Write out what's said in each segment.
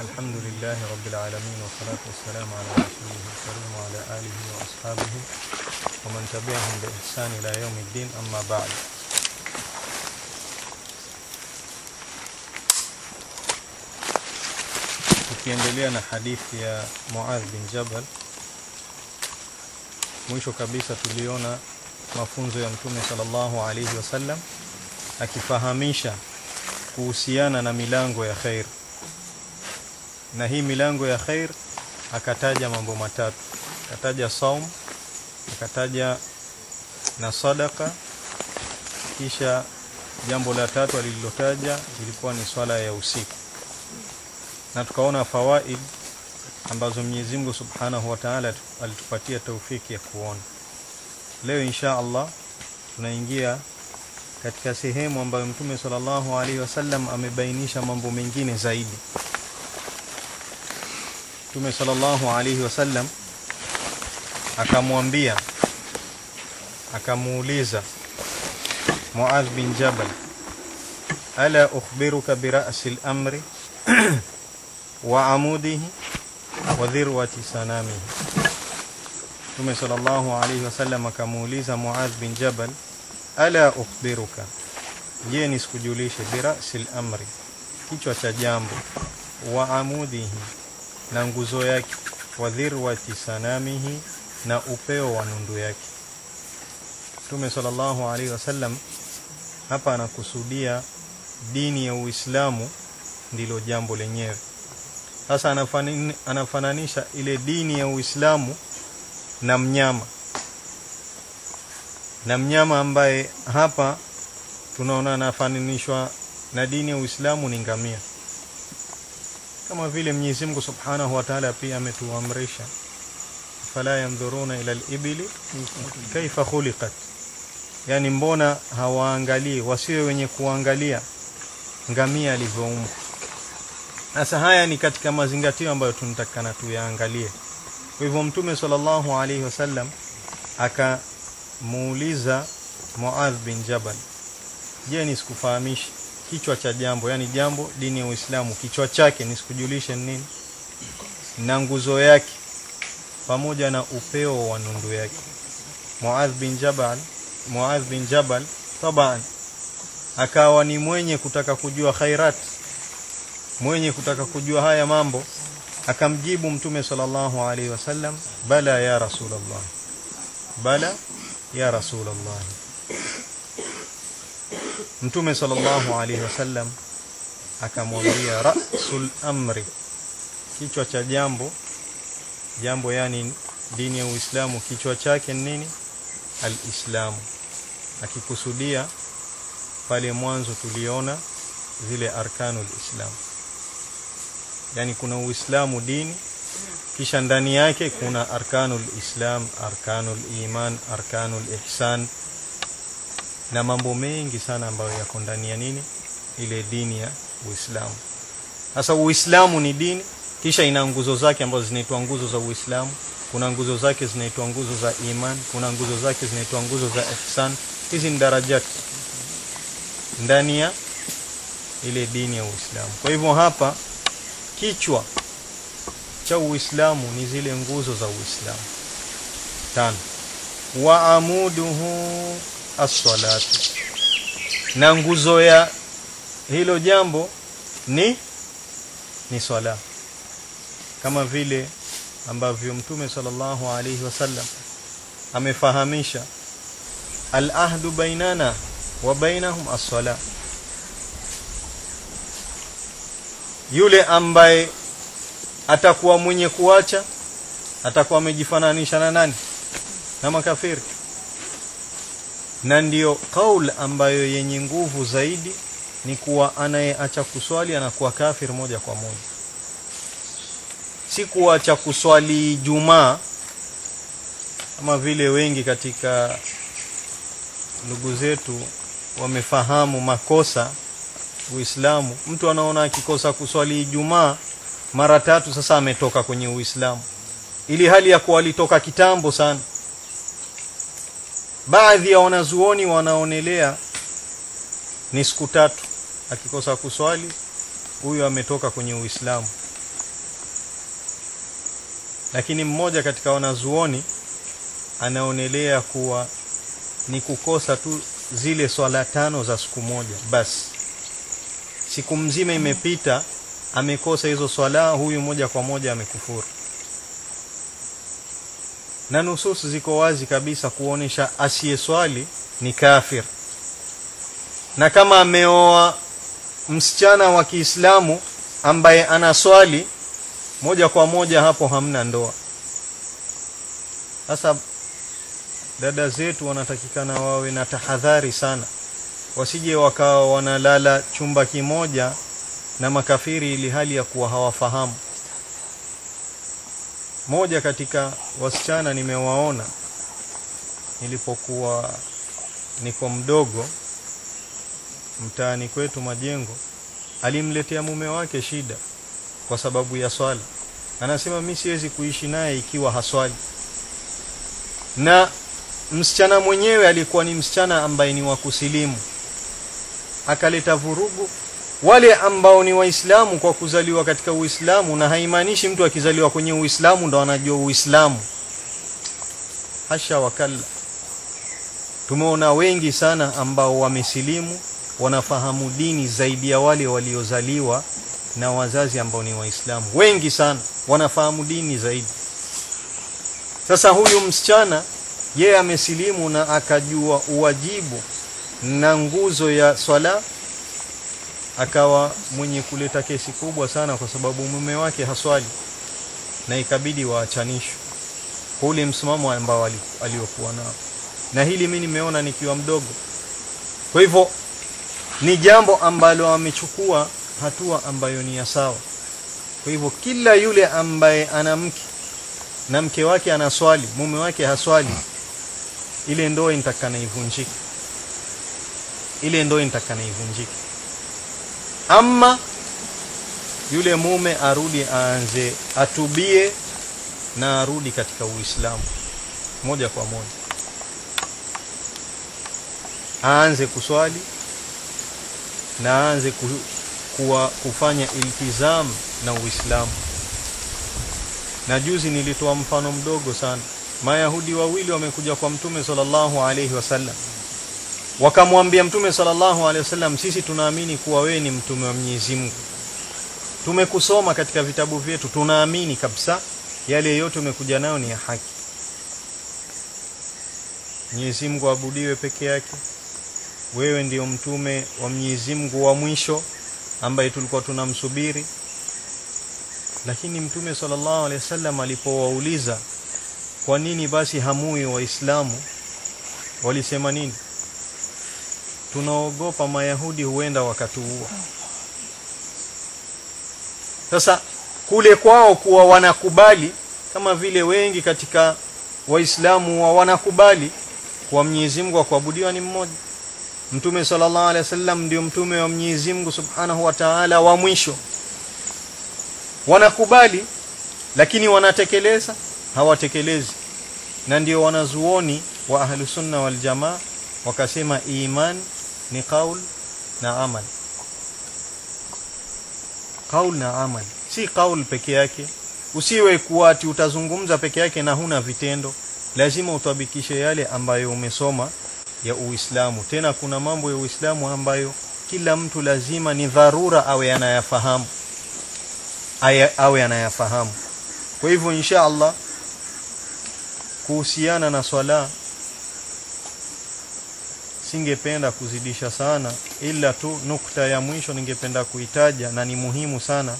الحمد لله رب العالمين والصلاة والسلام على رسوله الكريم وعلى آله وأصحابه ومن تبعهم بإحسان إلى يوم الدين أما بعد tukiendelea na hadithi ya Muadh bin Jabal mwisho kabisa tuliona mafunzo ya mtume sallallahu alaihi wasallam akifahamisha kuhusiana na milango ya khair na hii milango ya khair akataja mambo matatu. Akataja saum akataja na sadaka kisha jambo la tatu alilotaja ilikuwa ni swala ya usiku. Na tukaona fawaid ambazo Mwenyezi Mungu Subhanahu wa Ta'ala alitupatia taufiki ya kuona. Leo insha Allah tunaingia katika sehemu ambayo Mtume sallallahu alaihi wasallam amebainisha mambo mengine zaidi Mtume sallallahu alaihi wasallam akamwambia akamuuliza Muadh bin Jabal ala ukhbiruka bi ra'si al-amri wa amudihi wa dhirwati sanamihi? Mtume sallallahu alaihi wasallam akamuuliza Muadh bin Jabal ala ukhbiruka? Je nisikujulishe bi ra'si al-amri kichwa cha jambo wa amudihi na nguzo yake wa dhirwati sanamihi na upeo wa nundu yake. Mtume sallallahu alaihi wasallam hapa anakusudia dini ya Uislamu ndilo jambo lenyewe. Sasa anafananisha ile dini ya Uislamu na mnyama. Na mnyama ambaye hapa tunaona anafananishwa na dini ya Uislamu ni ngamia kama vile Mwenyezi Mungu Subhanahu wa Ta'ala pia ametuamrisha. Fala yanzuruna ila al-ibli kaifa khuliqat. Yani mbona hawaangalii wasiwe wenye kuangalia ngamia alivyoumbwa. Sasa haya ni katika mazingatio ambayo tunatakana tuyaangalie. Kwa hivyo mtume sallallahu alaihi wasallam akamuuliza Muadh bin Jabal je nisikufahamishe kichwa cha jambo yani jambo dini ya Uislamu kichwa chake nisikujulishe nini na nguzo yake pamoja na upeo wa nundu yake. Muadh bin Jabal Muadh bin Jabal taban akawa ni mwenye kutaka kujua khairat mwenye kutaka kujua haya mambo akamjibu mtume sallallahu alaihi wasallam bala ya rasulullah bala ya rasulullah mtume sallallahu alaihi wasallam akamwambia rasul amri kichwa cha jambo. Jambo yani dini ya Uislamu kichwa chake ni nini? Alislamu akikusudia pale mwanzo tuliona zile arkanul islam yani kuna uislamu dini kisha ndani yake kuna arkanul islam arkanul iman arkanul ihsan na mambo mengi sana ambayo yako ndani ya nini? Ile dini ya uislamu. Sasa uislamu ni dini kisha ina nguzo zake ambazo zinaitwa nguzo za uislamu. Kuna nguzo zake zinaitwa nguzo za iman kuna nguzo zake zinaitwa nguzo za ihsan. Hizi ni darajati ndani ya ile dini ya Uislamu. Kwa hivyo hapa kichwa cha Uislamu ni zile nguzo za Uislamu. Tano. Wa amuduhu as-salatu. Na nguzo ya hilo jambo ni ni swala. Kama vile ambavyo Mtume sallallahu alaihi wasallam amefahamisha al-ahdu bainana wa bainahum as-sala yule ambaye atakuwa mwenye kuacha atakuwa amejifananisha na nani na makafiri na ndiyo kaul ambayo yenye nguvu zaidi ni kuwa anayeacha kuswali anakuwa kafir moja kwa moja si kuacha kuswali jumaa kama vile wengi katika ndugu zetu wamefahamu makosa Uislamu. Mtu anaona akikosa kuswali jumaa mara tatu sasa ametoka kwenye Uislamu. Ili hali ya kuwa alitoka kitambo sana. Baadhi ya wanazuoni wanaonelea ni siku tatu. Akikosa kuswali huyu ametoka kwenye Uislamu. Lakini mmoja katika wanazuoni anaonelea kuwa ni kukosa tu zile swala tano za siku moja. Basi siku mzima imepita amekosa hizo swala huyu moja kwa moja amekufuru na nususu ziko wazi kabisa kuonesha asiyeswali ni kafir. Na kama ameoa msichana wa Kiislamu ambaye anaswali moja kwa moja hapo hamna ndoa. Sasa dada zetu wanatakikana wawe na tahadhari sana. Wasije wakawa wanalala chumba kimoja na makafiri ili hali ya kuwa hawafahamu moja katika wasichana nimewaona nilipokuwa niko mdogo mtaani kwetu majengo alimletea mume wake shida kwa sababu ya swala anasema mi siwezi kuishi naye ikiwa haswali. Na msichana mwenyewe alikuwa ni msichana ambaye ni wa kusilimu. Akaleta vurugu wale ambao ni waislamu kwa kuzaliwa katika uislamu na haimaanishi mtu akizaliwa kwenye uislamu ndo anajua uislamu. Hasha wakalla. Tumeona wengi sana ambao wamesilimu wanafahamu dini zaidi ya wale waliozaliwa na wazazi ambao ni waislamu. Wengi sana wanafahamu dini zaidi. Sasa huyu msichana yeye amesilimu na akajua uwajibu na nguzo ya swala akawa mwenye kuleta kesi kubwa sana kwa sababu mume wake haswali na ikabidi waachanishwe. Ule msimamo ambao aliokuwa nao. Na hili mimi nimeona nikiwa mdogo. Kwa hivyo ni jambo ambalo amechukua hatua ambayo ni ya sawa. Kwa hivyo kila yule ambaye ana mke na mke wake anaswali mume wake haswali ile ndoa nitakana ivunjike. Ile ndoa nitakana ivunjike ama yule mume arudi aanze atubie na arudi katika uislamu moja kwa moja. Aanze kuswali na aanze ku, kuwa, kufanya iltizam na uislamu. Na juzi nilitoa mfano mdogo sana. Mayahudi wawili wamekuja kwa mtume sallallahu alaihi wasallam wakamwambia mtume sallallahu alaihi wasallam sisi tunaamini kuwa wewe ni mtume wa Mwenyezi Mungu. Tumekusoma katika vitabu vyetu tunaamini kabisa yale yote umekuja nayo ni ya haki. Mwenyezi Mungu abudiwe peke yake. Wewe ndiyo mtume wa Mwenyezi Mungu wa mwisho ambaye tulikuwa tunamsubiri. Lakini mtume sallallahu alaihi wasallam alipowauliza kwa nini basi hamui waislamu? Walisema nini tunaogopa mayahudi huenda wakatuua. Sasa kule kwao kuwa wanakubali kama vile wengi katika waislamu wa wanakubali kwa Mwenyezi Mungu kuabudiwa ni mmoja. Mtume sallallahu alaihi wasallam ndio mtume wa Mwenyezi Mungu Subhanahu wa Ta'ala wa mwisho. Wanakubali lakini wanatekeleza hawatekelezi. Na ndio wanazuoni wa Ahlusunna wal jamaa wakasema iman ni qaul na amal. Kaul na amal. Si qaul peke yake. Usiwe kuati utazungumza peke yake na huna vitendo. Lazima utabikishe yale ambayo umesoma ya Uislamu. Tena kuna mambo ya Uislamu ambayo kila mtu lazima ni dharura awe anayafahamu. Awe anayafahamu. Kwa hivyo insha Allah kuhusiana na swala singependa kuzidisha sana ila tu nukta ya mwisho ningependa kuitaja na ni muhimu sana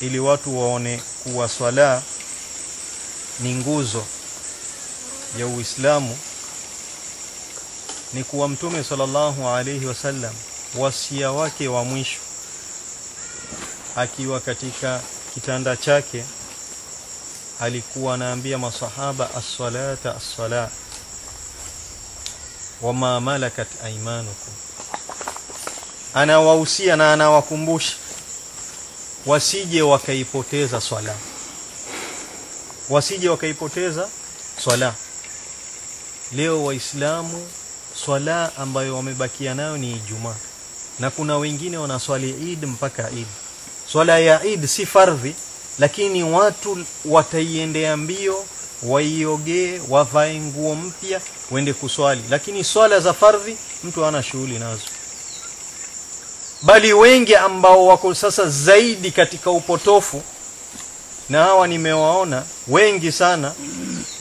ili watu waone kuwa swala ni nguzo ya Uislamu ni kuwa mtume sallallahu alayhi wasallam wasia wake wa mwisho akiwa katika kitanda chake alikuwa anaambia masahaba as-salata as-sala wama malakat aymanukum. Anawahusia na anawakumbusha. Wasije wakaipoteza swala. Wasije wakaipoteza swala. Leo waislamu swala ambayo wamebakia nayo ni Ijumaa. Na kuna wengine wanaswali Eid mpaka Eid. Swala ya Eid si fardhi lakini watu wataiendea mbio waiogee wavae nguo mpya wende kuswali. Lakini swala za fardhi mtu ana shughuli nazo. Bali wengi ambao wako sasa zaidi katika upotofu na hawa nimewaona wengi sana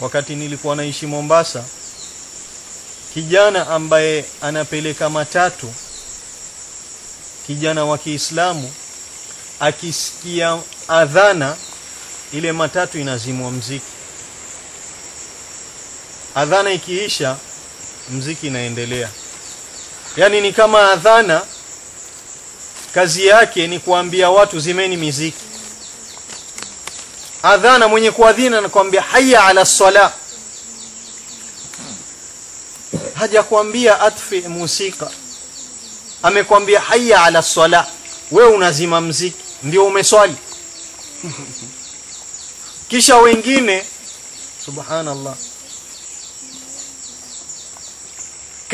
wakati nilikuwa naishi Mombasa kijana ambaye anapeleka matatu kijana wa Kiislamu akisikia adhana ile matatu inazimwa mziki adhana ikiisha mziki inaendelea. Yani ni kama adhana kazi yake ni kuambia watu zimeni miziki. Adhana mwenye kuadhina anakuambia haya ala sala haja kuambia atfi musika. Amekwambia haya ala sala we unazima mziki ndio umeswali. Kisha wengine subhanallah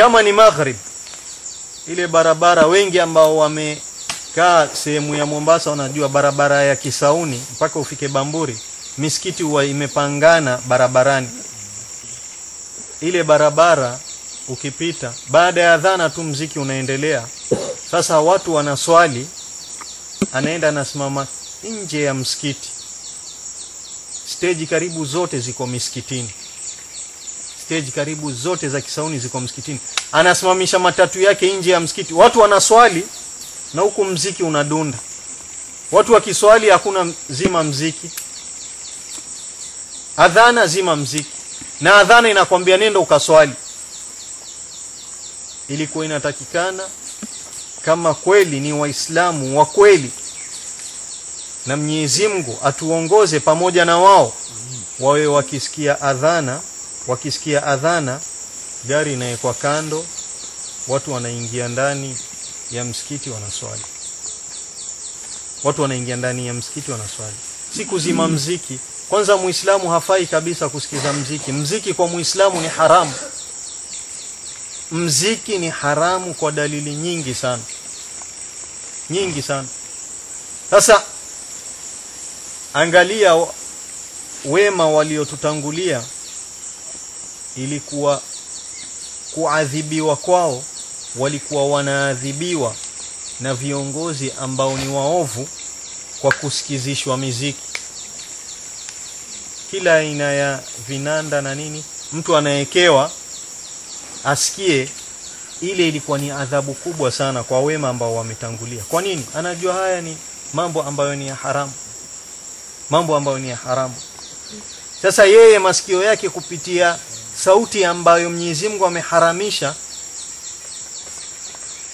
kama ni maghrib ile barabara wengi ambao wamekaa sehemu ya Mombasa wanajua barabara ya Kisauni mpaka ufike Bamburi misikiti huwa imepangana barabarani. Ile barabara ukipita baada ya dhana tu mziki unaendelea. Sasa watu wanaswali anaenda anasimama nje ya msikiti. Steji karibu zote ziko misikitini stage karibu zote za Kisauni ziko msikitini. Anasimamisha matatu yake nje ya msikiti. Watu wanaswali na huku mziki unadunda. Watu wakiswali hakuna zima mziki. Adhana zima mziki. Na adhana inakwambia nenda ukaswali. Ilikuwa inatakikana kama kweli ni waislamu wa kweli. Na Mwenyezi Mungu atuongoze pamoja na wao wawe wakisikia adhana wakisikia adhana gari inawekwa kando watu wanaingia ndani ya msikiti wanaswali. Watu wanaingia ndani ya msikiti wanaswali. Si kuzima mziki. Kwanza muislamu hafai kabisa kusikiza mziki. Mziki kwa muislamu ni haramu. Mziki ni haramu kwa dalili nyingi sana. Nyingi sana. Sasa angalia wema waliotutangulia ilikuwa kuadhibiwa kwao walikuwa wanaadhibiwa na viongozi ambao ni waovu kwa kusikizishwa miziki. Kila aina ya vinanda na nini mtu anayekewa asikie ile ilikuwa ni adhabu kubwa sana kwa wema ambao wametangulia. Kwa nini? Anajua haya ni mambo ambayo ni ya haramu. Mambo ambayo ni ya haramu. Sasa yeye masikio yake kupitia sauti ambayo Mwenyezi Mungu ameharamisha.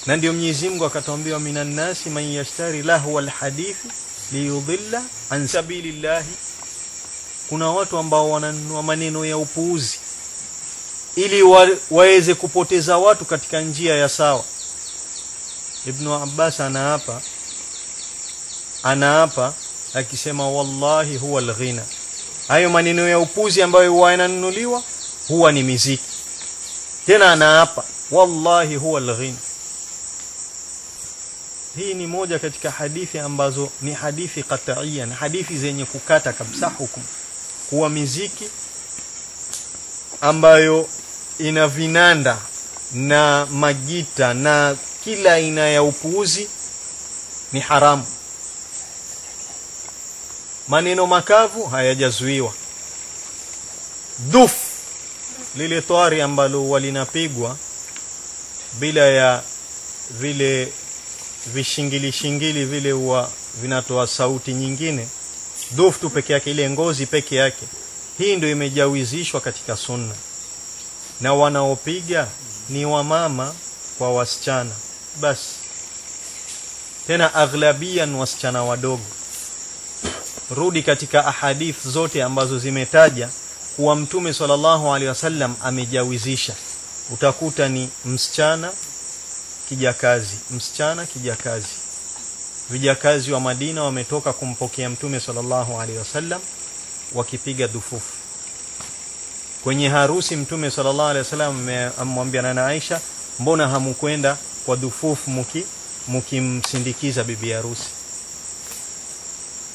Na ndio Mwenyezi Mungu akatwambia minan nasi man yashtari lahu alhadith liyudilla an sabilillahi. Kuna watu ambao wananunua maneno ya upuuzi ili wa, waweze kupoteza watu katika njia ya sawa. Ibn Abbas anaapa anaapa akisema wallahi huwa alghina. Hayo maneno ya upuzi ambayo wananunuliwa huwa ni miziki. Tena anaapa wallahi huwa alghina. Hii ni moja katika hadithi ambazo ni hadithi qat'iyya na hadithi zenye kukata kabisa hukumu. Kuwa miziki ambayo ina vinanda na magita na kila aina ya upuuzi ni haramu. Maneno makavu hayajazuiwa. Duf lile thwari ambalo walinapigwa bila ya vile vishingili shingili vile huwa vinatoa sauti nyingine. Dhuftu peke yake ile ngozi peke yake. Hii ndio imejawizishwa katika sunna. Na wanaopiga ni wamama kwa wasichana. Basi tena aghlabian wasichana wadogo. Rudi katika ahadith zote ambazo zimetaja kuwa mtume sallallahu alaihi wasallam amejawizisha. Utakuta ni msichana kijakazi. Msichana kijakazi. Vijakazi wa Madina wametoka kumpokea mtume sallallahu alaihi wasallam wakipiga dufufu. Kwenye harusi mtume sallallahu alaihi wasallam amemwambia na Aisha mbona hamukwenda kwa dufufu muki mukimsindikiza bibi harusi?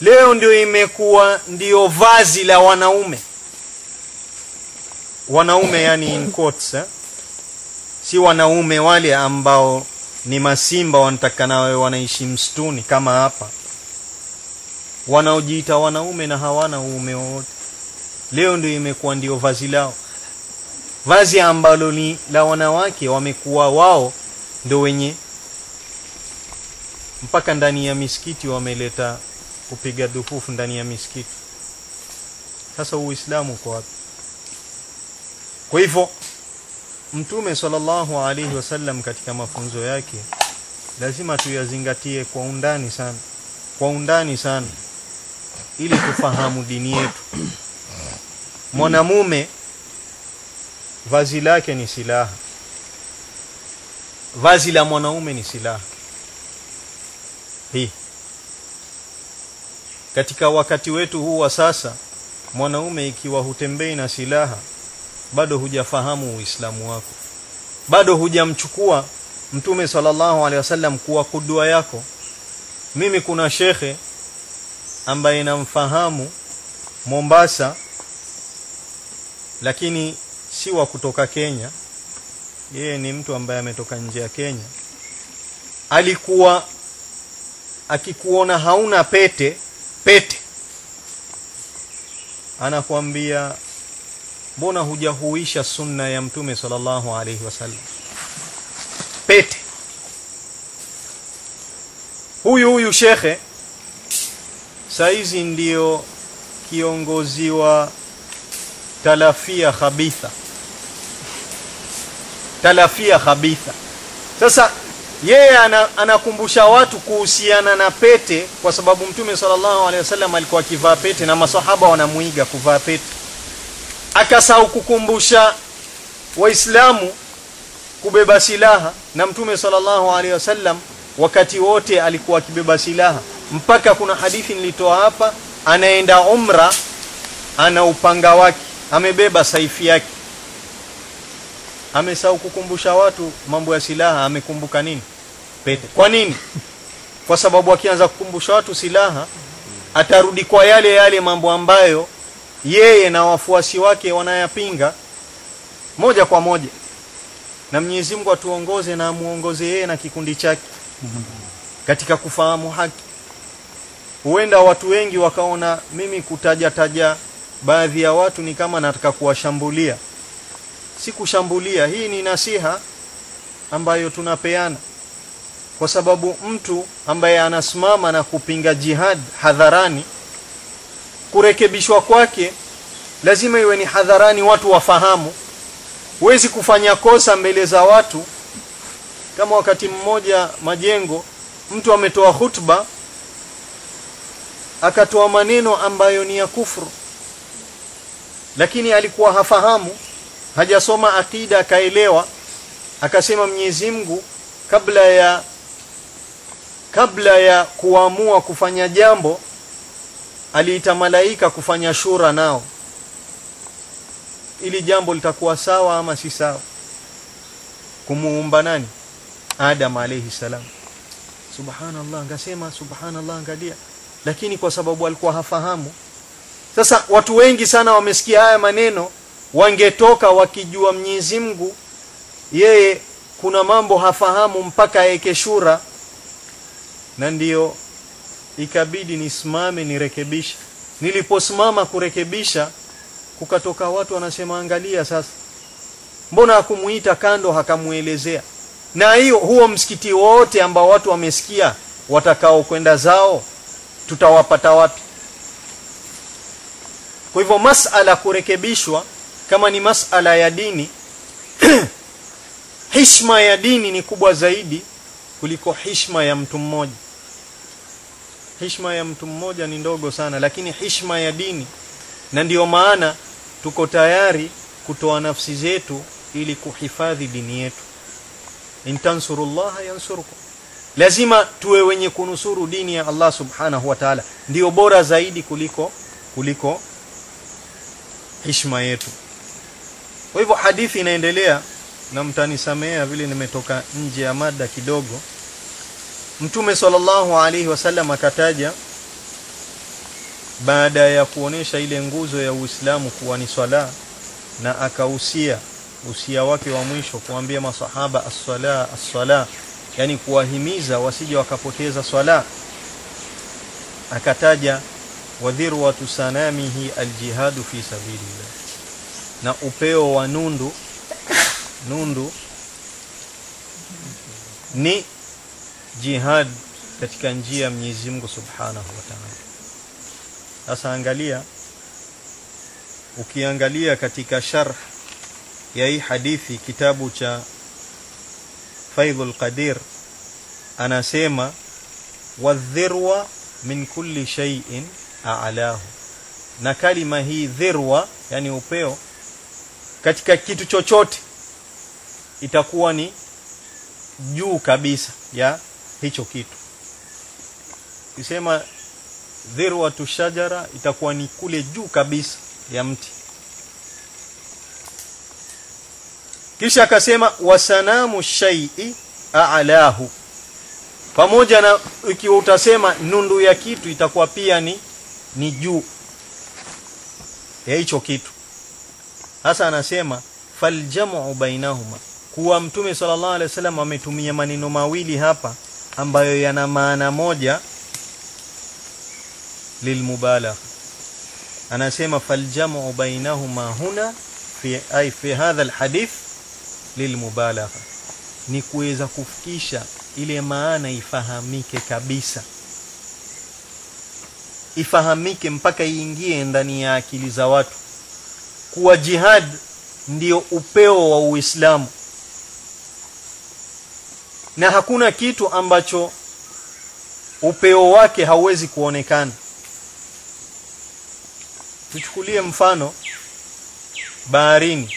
Leo ndio imekuwa ndio vazi la wanaume wanaume yani in quotes, eh? si wanaume wale ambao ni masimba wanataka nawe wanaishi msituni kama hapa. Wanaojiita wanaume na hawana uume wowote. Leo ndio imekuwa ndio vazi lao. Vazi ambalo ni la wanawake wamekuwa wao ndio wenye. Mpaka ndani ya misikiti wameleta kupiga dhufufu ndani ya misikiti. Sasa uislamu uko wapi kwa hivyo mtume sallallahu alaihi wasallam katika mafunzo yake lazima tuyazingatie kwa undani sana kwa undani sana ili tufahamu dini yetu. Mwanamume vazi lake ni silaha. Vazi la mwanaume ni silaha. Hii. Katika wakati wetu huu wa sasa mwanaume ikiwa hutembei na silaha bado hujafahamu uislamu wako. Bado hujamchukua mtume sallallahu alaihi wasallam kuwa kudua yako. Mimi kuna shekhe ambaye namfahamu Mombasa lakini si wa kutoka Kenya. Yeye ni mtu ambaye ametoka nje ya Kenya. Alikuwa akikuona hauna pete pete. Anakuambia mbona hujahuisha sunna ya mtume sallallahu alaihi wasallam? Pete. Huyu huyu shekhe saizi ndiyo kiongozi wa talafia khabitha. Talafia khabitha. Sasa yeye ana, anakumbusha watu kuhusiana na pete kwa sababu mtume sallallahu alaihi wasallam alikuwa akivaa pete na masahaba wanamuiga kuvaa pete akasahau kukumbusha waislamu kubeba silaha na mtume sallallahu alaihi wasallam wakati wote alikuwa akibeba silaha. Mpaka kuna hadithi nilitoa hapa anaenda umra ana upanga wake amebeba saifi yake. Amesahau kukumbusha watu mambo ya silaha amekumbuka nini? Pete. Kwa nini? Kwa sababu akianza kukumbusha watu silaha atarudi kwa yale yale mambo ambayo yeye na wafuasi wake wanayapinga moja kwa moja. Na Mwenyezi Mungu atuongoze na amuongoze yeye na kikundi chake katika kufahamu haki. Huenda watu wengi wakaona mimi kutaja taja baadhi ya watu ni kama nataka kuwashambulia. Si kushambulia hii ni nasiha ambayo tunapeana. Kwa sababu mtu ambaye anasimama na kupinga jihad hadharani kurekebishwa kwake lazima iwe ni hadharani watu wafahamu. Huwezi kufanya kosa mbele za watu. Kama wakati mmoja majengo mtu ametoa hutuba akatoa maneno ambayo ni ya kufuru lakini alikuwa hafahamu hajasoma akida akaelewa akasema Mwenyezi Mungu kabla ya kabla ya kuamua kufanya jambo aliita malaika kufanya shura nao. Ili jambo litakuwa sawa ama si sawa? Kumuumba nani? Adam alayhi salam. Subhanallah ngasema subhanallah angalia lakini kwa sababu alikuwa hafahamu. Sasa watu wengi sana wamesikia haya maneno wangetoka wakijua Mwenyezi Mungu yeye kuna mambo hafahamu mpaka aeke shura. Na ndiyo ikabidi nisimame nirekebishe. Niliposimama kurekebisha kukatoka watu wanasema angalia sasa. Mbona hakumuita kando hakamuelezea na hiyo huo msikiti wote ambao watu wamesikia watakao kwenda zao tutawapata wapi? Kwa hivyo masala kurekebishwa kama ni masala ya dini hishma ya dini ni kubwa zaidi kuliko hishma ya mtu mmoja hishma ya mtu mmoja ni ndogo sana lakini hishma ya dini. Na ndiyo maana tuko tayari kutoa nafsi zetu ili kuhifadhi dini yetu. Intansurullaha yansurukum lazima tuwe wenye kunusuru dini ya Allah subhanahu wa ta'ala. Ndio bora zaidi kuliko kuliko hishma yetu. Kwa hivyo hadithi inaendelea na mtanisamea vile nimetoka nje ya mada kidogo mtume sallallahu alaihi wasallam akataja baada ya kuonesha ile nguzo ya Uislamu kuwa ni swala na akahusia usia wake wa mwisho kuambia masahaba as-sala as-sala yani kuwahimiza wasije wakapoteza swala. Akataja wadhirwatu sanamihi aljihadu fi sabilillah. Na upeo wa nundu nundu ni jihad katika njia ya Mwenyezi Mungu Subhanahu wa Ta'ala. Sasa angalia ukiangalia katika sharh ya hii hadithi kitabu cha Faidhul Qadir anasema wadhirwa min kulli shay'in a'lahu. Na kalima hii dhirwa yani upeo katika kitu chochote itakuwa ni juu kabisa ya hicho kitu. Kisema dhirwatu shajara itakuwa ni kule juu kabisa ya mti. Kisha akasema wasanamu shay'i a'lahu. Pamoja na ikiwa utasema nundu ya kitu itakuwa pia ni ni juu ya hicho kitu. Hasa anasema faljamu bainahuma. Kuwa mtume sallallahu alaihi wasallam ametumia maneno mawili hapa ambayo yana maana moja lilmubalagh anasema faljamu bainahuma huna fi ay fi hadha alhadith lilmubalagha ni kuweza kufikisha ile maana ifahamike kabisa. Ifahamike mpaka iingie ndani ya akili za watu. Kuwa jihad ndio upeo wa Uislamu na hakuna kitu ambacho upeo wake hauwezi kuonekana. Tuchukulie mfano baharini.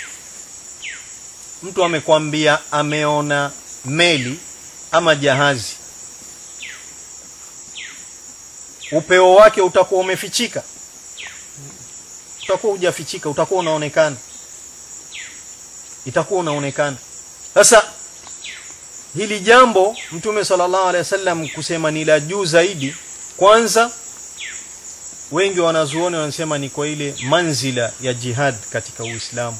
Mtu amekwambia ameona meli ama jahazi. Upeo wake utakuwa umefichika. Utakuwa hujafichika utakuwa unaonekana. Itakuwa unaonekana. Sasa hili jambo mtume sallallahu alaihi wasallam kusema ni la juu zaidi. Kwanza wengi wanazuoni wanasema ni kwa ile manzila ya jihad katika Uislamu.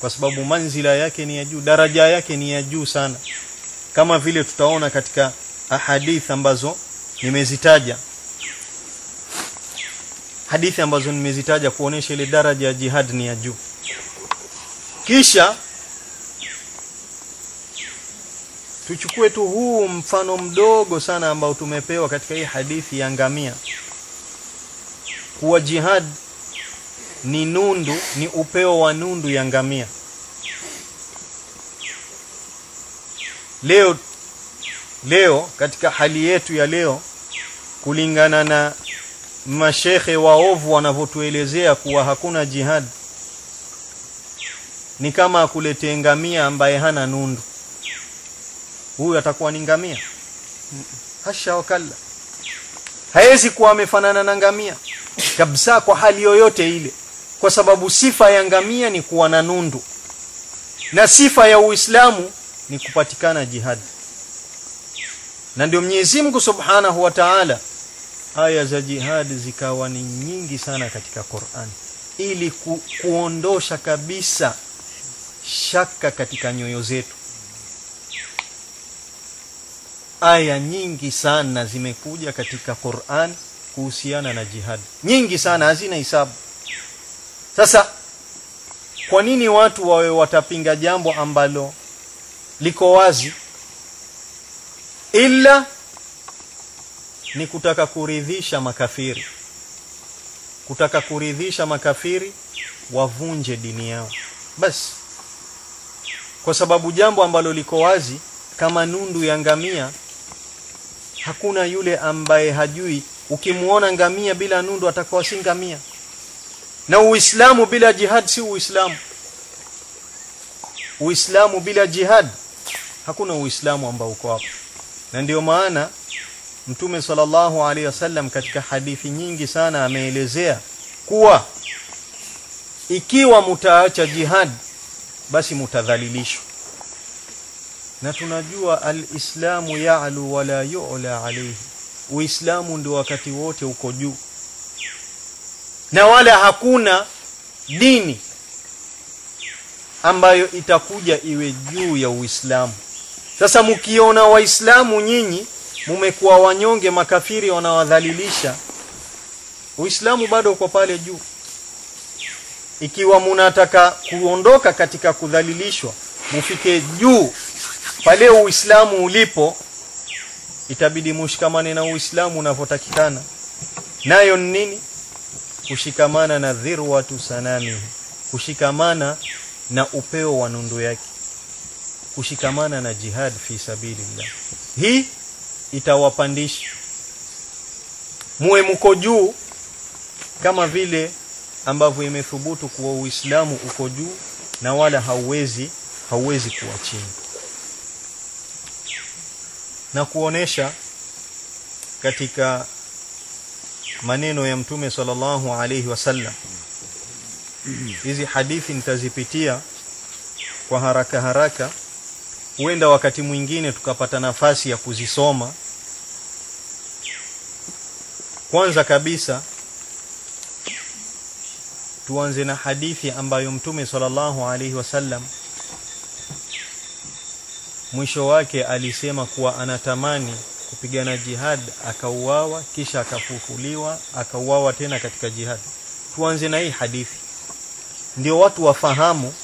Kwa sababu manzila yake ni ya juu daraja yake ni ya juu sana. Kama vile tutaona katika ahadith ambazo nimezitaja. Hadithi ambazo nimezitaja kuonesha ile daraja ya jihad ni ya juu. Kisha tuchukue tu huu mfano mdogo sana ambao tumepewa katika hii hadithi ya ngamia. Kuwa jihad ni nundu ni upeo wa nundu ya ngamia. Leo leo katika hali yetu ya leo kulingana na mashekhe waovu wanavyotuelezea kuwa hakuna jihad ni kama akuletee ngamia ambaye hana nundu huyu atakuwa ni ngamia. Hasha wakalla hawezi kuwa amefanana na ngamia. Kabisa kwa hali yoyote ile. Kwa sababu sifa ya ngamia ni kuwa na nundu. Na sifa ya Uislamu ni kupatikana jihad. Na ndio Mwenyezi Mungu Subhanahu wa Ta'ala aya za jihad zikawa ni nyingi sana katika Qur'an. Ili ku, kuondosha kabisa shaka katika nyoyo zetu aya nyingi sana zimekuja katika Qur'an kuhusiana na jihad. Nyingi sana hazina hisabu. Sasa kwa nini watu wawe watapinga jambo ambalo liko wazi? Ila ni kutaka kuridhisha makafiri. Kutaka kuridhisha makafiri wavunje dini yao. Basi kwa sababu jambo ambalo liko wazi kama nundu ya ngamia hakuna yule ambaye hajui. Ukimuona ngamia bila nundu atakuwa si ngamia. Na uislamu bila jihad si uislamu. Uislamu bila jihad hakuna uislamu ambao uko hapo. Na ndio maana mtume sallallahu alaihi wasallam katika hadithi nyingi sana ameelezea kuwa ikiwa mtaacha jihad basi mutadhalilishwa na tunajua alislamu ya'lu wala yu'la alayhi uislamu ndio wakati wote uko juu na wala hakuna dini ambayo itakuja iwe juu ya Uislamu. Sasa mkiona Waislamu nyinyi mumekuwa wanyonge, makafiri wanawadhalilisha, Uislamu bado uko pale juu. Ikiwa munataka kuondoka katika kudhalilishwa, mufike juu pale Uislamu ulipo, itabidi mushikamane na Uislamu unavyotakikana. Nayo ni nini? Kushikamana na dhirwatu sanamihi, kushikamana na upeo wa nundu yake, kushikamana na jihad fi sabilillah. Hii itawapandisha muwe mko juu kama vile ambavyo imethubutu kuwa Uislamu uko juu na wala hauwezi hauwezi kuwa chini, na kuonesha katika maneno ya Mtume sallallahu alayhi wasallam. Hizi hadithi nitazipitia kwa haraka haraka, huenda wakati mwingine tukapata nafasi ya kuzisoma. Kwanza kabisa tuanze na hadithi ambayo Mtume sallallahu alayhi wasallam mwisho wake alisema kuwa anatamani kupigana jihad, akauawa, kisha akafufuliwa, akauawa tena katika jihad. Tuanze na hii hadithi ndio watu wafahamu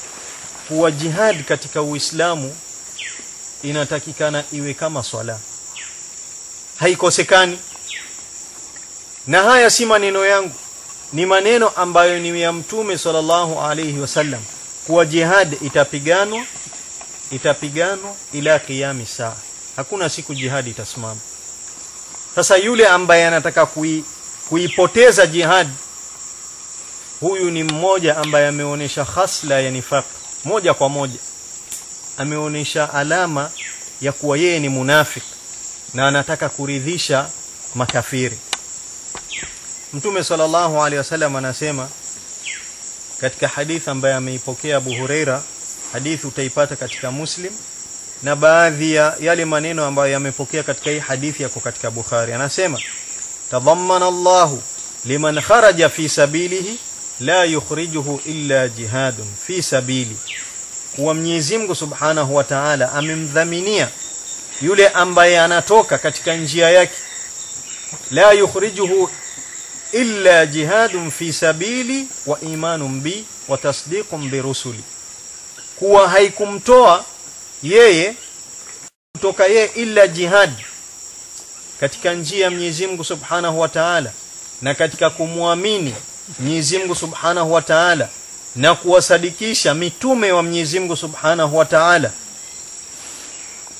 kuwa jihad katika Uislamu inatakikana iwe kama swala, haikosekani. Na haya si maneno yangu, ni maneno ambayo ni ya Mtume sallallahu alayhi wasallam, kuwa jihad itapiganwa itapiganwa ila kiyami saa, hakuna siku jihadi itasimama. Sasa yule ambaye anataka kui, kuipoteza jihad, huyu ni mmoja ambaye ameonyesha hasla ya nifaq moja kwa moja, ameonyesha alama ya kuwa yeye ni munafik na anataka kuridhisha makafiri. Mtume sallallahu alaihi wasallam anasema katika hadithi ambayo ameipokea Abu Huraira, hadithi utaipata katika Muslim na baadhi ya yale maneno ambayo yamepokea katika hii hadithi yako katika Bukhari. Anasema tadhammana Allahu liman kharaja fi sabilihi la yukhrijuhu illa jihadun fi sabili, kuwa Mwenyezi Mungu Subhanahu wa Ta'ala amemdhaminia yule ambaye anatoka katika njia yake, la yukhrijuhu illa jihadun fi sabili wa imanun bi wa tasdiqun bi rusuli, kuwa haikumtoa yeye kutoka yeye ila jihad katika njia ya Mwenyezi Mungu Subhanahu wa Ta'ala na katika kumwamini Mwenyezi Mungu Subhanahu wa Ta'ala na kuwasadikisha mitume wa Mwenyezi Mungu Subhanahu wa Ta'ala.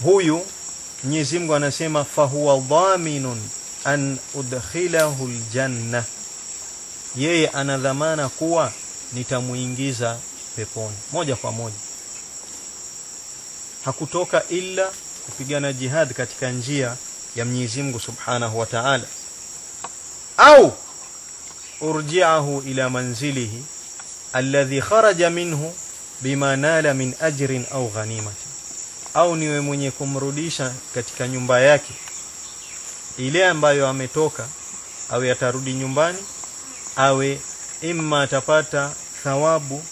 Huyu Mwenyezi Mungu anasema fahuwa dhaminun an udkhilahu aljanna, yeye ana dhamana kuwa nitamuingiza peponi moja kwa moja. Hakutoka ila kupigana jihad katika njia ya Mwenyezi Mungu Subhanahu wa Ta'ala, au urji'ahu ila manzilihi alladhi kharaja minhu bima nala min ajrin au ghanimati, au niwe mwenye kumrudisha katika nyumba yake. Ile ambayo ametoka, awe atarudi nyumbani, awe imma atapata thawabu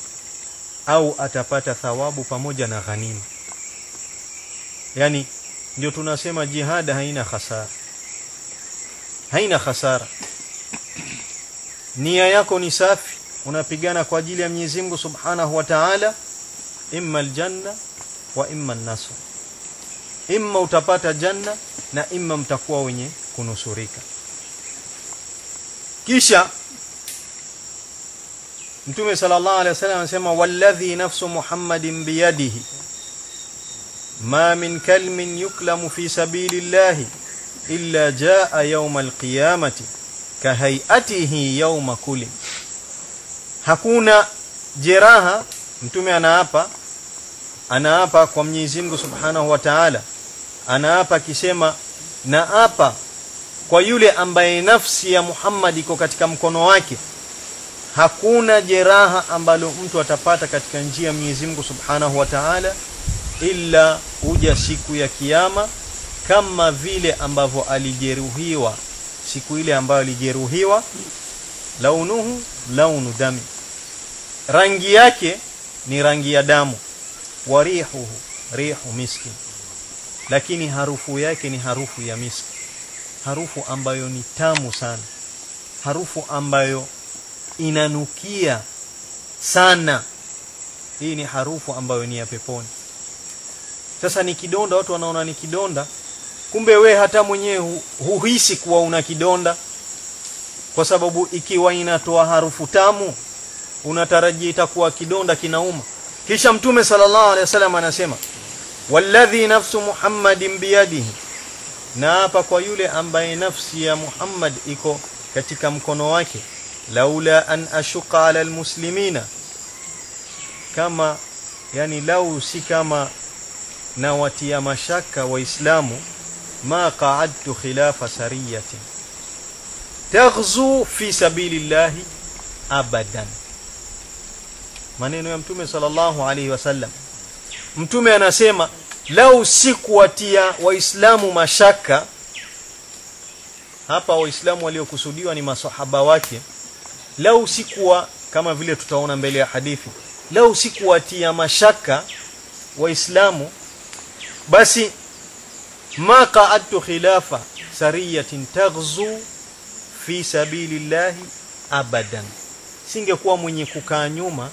au atapata thawabu pamoja na ghanima. Yani ndio tunasema jihada haina hasara, haina hasara. Nia yako ni safi, unapigana kwa ajili ya Mwenyezi Mungu Subhanahu wa Ta'ala, imma aljanna wa imma an-nasr, imma utapata janna na imma mtakuwa wenye kunusurika. Kisha Mtume sallallahu alaihi wasallam anasema walladhi nafsu Muhammadin biyadihi ma min kalmin yuklamu fi sabilillahi illa jaa yawma alqiyamati kahayatihi yawma kulim, hakuna jeraha. Mtume anaapa anaapa kwa Mwenyezi Mungu Subhanahu wa Ta'ala, anaapa akisema, naapa kwa yule ambaye nafsi ya Muhammad iko katika mkono wake hakuna jeraha ambalo mtu atapata katika njia ya Mwenyezi Mungu Subhanahu wa Ta'ala ila huja siku ya kiyama kama vile ambavyo alijeruhiwa siku ile ambayo alijeruhiwa launuhu launu dami. Rangi yake ni rangi ya damu. Warihuhu rihu miski. Lakini harufu yake ni harufu ya miski. Harufu ambayo ni tamu sana. Harufu ambayo inanukia sana. Hii ni harufu ambayo ni ya peponi sasa ni kidonda watu wanaona ni kidonda. Kumbe we hata mwenyewe huhisi kuwa una kidonda. Kwa sababu ikiwa inatoa harufu tamu unatarajia itakuwa kidonda kinauma. Kisha mtume sallallahu alaihi wasallam anasema walladhi nafsu muhammadin biyadihi. Na hapa kwa yule ambaye nafsi ya Muhammad iko katika mkono wake laula an ashuqa ala almuslimina. Kama yani lau si kama na watia mashaka waislamu ma qa'adtu khilafa sariyati taghzu fi sabilillahi abadan. Maneno ya mtume sallallahu alaihi wasallam. Mtume anasema lau sikuwatia waislamu mashaka hapa waislamu waliokusudiwa ni masahaba wake lau sikuwa kama vile tutaona mbele ya hadithi lau sikuwatia mashaka waislamu basi ma qa'adtu khilafa sariyatin taghzu fi sabilillahi abadan. Singekuwa mwenye kukaa nyuma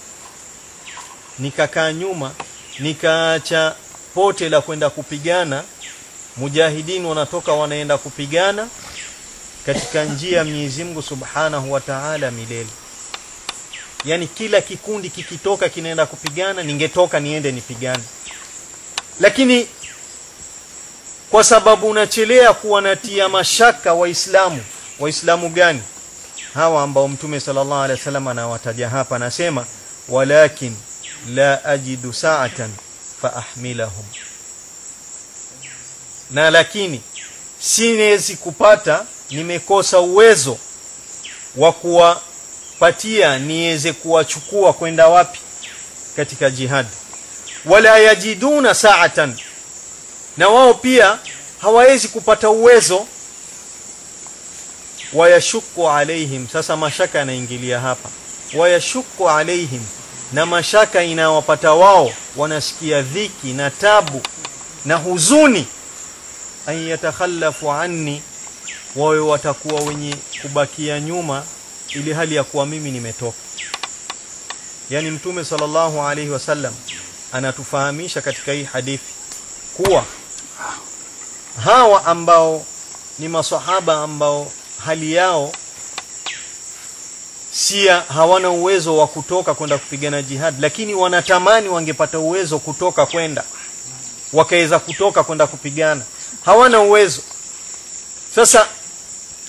nikakaa nyuma nikaacha pote la kwenda kupigana mujahidin wanatoka wanaenda kupigana katika njia ya Mwenyezi Mungu Subhanahu wa Ta'ala milele. Yani kila kikundi kikitoka kinaenda kupigana ningetoka niende nipigane. Lakini kwa sababu unachelea kuwa natia mashaka waislamu. Waislamu gani? Hawa ambao mtume sallallahu alaihi wasallam anawataja hapa anasema walakin la ajidu sa'atan faahmilahum na lakini sinezi kupata nimekosa uwezo wa kuwapatia niweze kuwachukua kwenda wapi? Katika jihad. Wala yajiduna sa'atan na wao pia hawawezi kupata uwezo wayashuku alaihim. Sasa mashaka yanaingilia hapa. Wayashuku alaihim. Na mashaka inawapata wao wanasikia dhiki na tabu na huzuni. An yatakhallafu anni wawe watakuwa wenye kubakia nyuma ili hali ya kuwa mimi nimetoka. Yani mtume sallallahu alaihi wasallam anatufahamisha katika hii hadithi kuwa hawa ambao ni maswahaba ambao hali yao sia hawana uwezo wa kutoka kwenda kupigana jihad lakini wanatamani wangepata uwezo kutoka kwenda wakaweza kutoka kwenda kupigana. Hawana uwezo. Sasa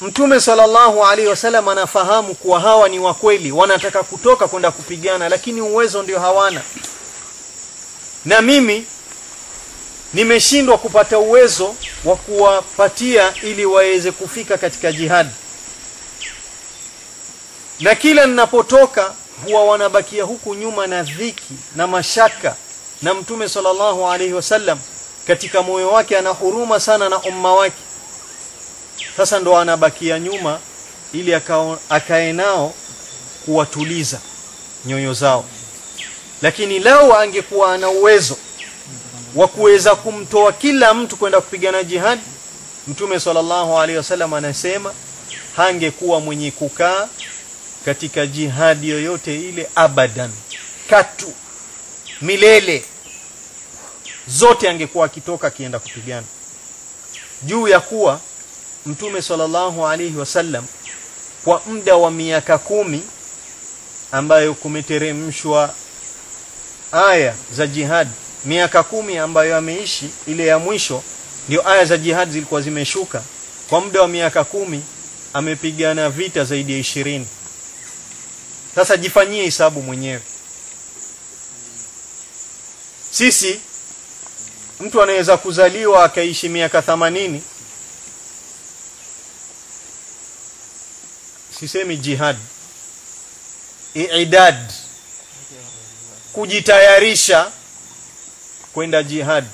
mtume sallallahu alaihi wasallam anafahamu kuwa hawa ni wakweli wanataka kutoka kwenda kupigana lakini uwezo ndio hawana. Na mimi nimeshindwa kupata uwezo wa kuwapatia ili waweze kufika katika jihad na kila ninapotoka huwa wanabakia huku nyuma na dhiki na mashaka. Na mtume sallallahu alaihi wasallam katika moyo wake ana huruma sana na umma wake. Sasa ndo anabakia nyuma ili akae nao kuwatuliza nyoyo zao. Lakini lao angekuwa ana uwezo wa kuweza kumtoa kila mtu kwenda kupigana jihad. Mtume sallallahu alaihi wasallam anasema hangekuwa mwenye kukaa katika jihadi yoyote ile abadan katu milele zote angekuwa akitoka akienda kupigana. Juu ya kuwa mtume sallallahu alaihi wasallam kwa muda wa miaka kumi ambayo kumeteremshwa aya za jihad miaka kumi ambayo ameishi ile ya mwisho ndio aya za jihad zilikuwa zimeshuka. Kwa muda wa miaka kumi amepigana vita zaidi ya ishirini. Sasa jifanyie hisabu mwenyewe. Sisi mtu anaweza kuzaliwa akaishi miaka thamanini sisemi jihad iidad kujitayarisha kwenda jihad.